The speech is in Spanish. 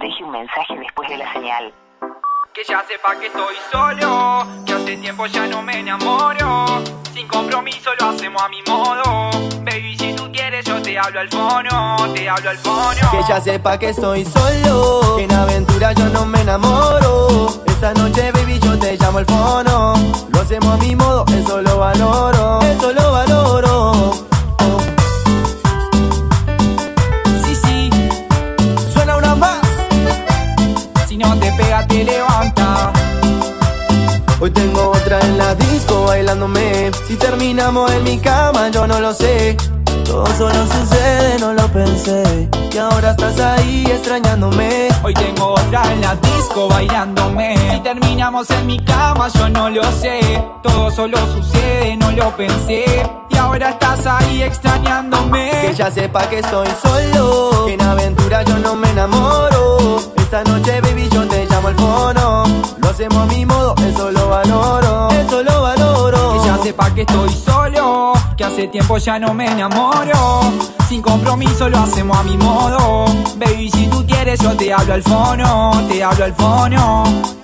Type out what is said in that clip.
Deje un mensaje después de la señal. Que ya sepa que estoy solo, que hace tiempo ya no me enamoro. Sin compromiso lo hacemos a mi modo. Baby, si tú quieres, yo te hablo al fono, te hablo al fono. Que ya sepa que estoy solo, que en aventura yo no me enamoro. Esta noche, baby, yo te llamo al fono. Lo hacemos a mi modo, eso lo valoro, eso lo Hoy tengo otra en la disco bailándome. Si terminamos en mi cama, yo no lo sé. Todo solo sucede, no lo pensé. Y ahora estás ahí extrañándome. Hoy tengo otra en la disco bailándome. Si terminamos en mi cama, yo no lo sé. Todo solo sucede, no lo pensé. Y ahora estás ahí extrañándome. Que ya sepa que estoy solo. Que en aventura yo no me enamoro. Esta noche, baby, yo te llamo al fono. Lo hacemos a sepa que estoy solo, que hace tiempo ya no me enamoro. Sin compromiso lo hacemos a mi modo. Baby, si tú quieres, yo te hablo al fono, te hablo al fono.